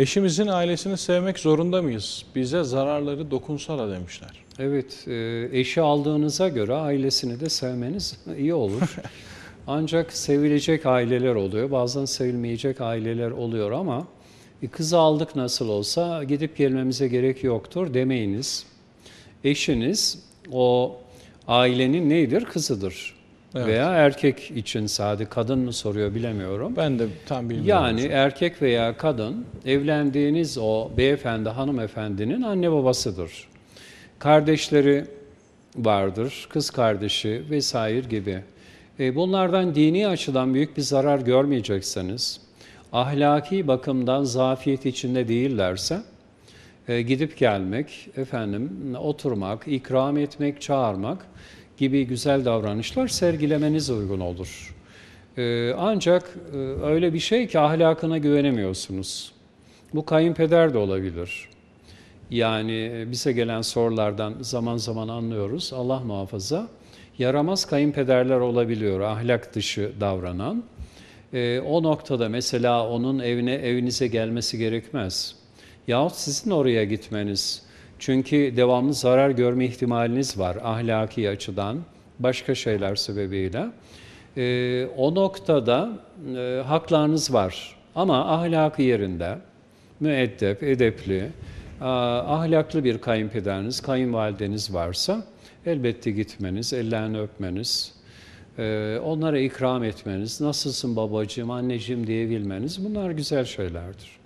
Eşimizin ailesini sevmek zorunda mıyız? Bize zararları dokunsa da demişler. Evet, e, eşi aldığınıza göre ailesini de sevmeniz iyi olur. Ancak sevilecek aileler oluyor, bazen sevilmeyecek aileler oluyor ama e, kızı aldık nasıl olsa gidip gelmemize gerek yoktur demeyiniz. Eşiniz o ailenin neydir? Kızıdır. Evet. Veya erkek için sadece kadın mı soruyor bilemiyorum. Ben de tam bilmiyorum. Yani erkek veya kadın evlendiğiniz o beyefendi, hanımefendinin anne babasıdır. Kardeşleri vardır, kız kardeşi vesaire gibi. E, bunlardan dini açıdan büyük bir zarar görmeyecekseniz, ahlaki bakımdan zafiyet içinde değillerse, e, gidip gelmek, efendim oturmak, ikram etmek, çağırmak gibi güzel davranışlar sergilemeniz uygun olur. Ee, ancak e, öyle bir şey ki ahlakına güvenemiyorsunuz. Bu kayınpeder de olabilir. Yani e, bize gelen sorulardan zaman zaman anlıyoruz. Allah muhafaza. Yaramaz kayınpederler olabiliyor, ahlak dışı davranan. Ee, o noktada mesela onun evine evinize gelmesi gerekmez. Yahut sizin oraya gitmeniz. Çünkü devamlı zarar görme ihtimaliniz var ahlaki açıdan, başka şeyler sebebiyle. Ee, o noktada e, haklarınız var ama ahlakı yerinde, müeddep, edepli, ahlaklı bir kayınpederiniz, kayınvalideniz varsa elbette gitmeniz, ellerini öpmeniz, e, onlara ikram etmeniz, nasılsın babacığım, anneciğim diyebilmeniz bunlar güzel şeylerdir.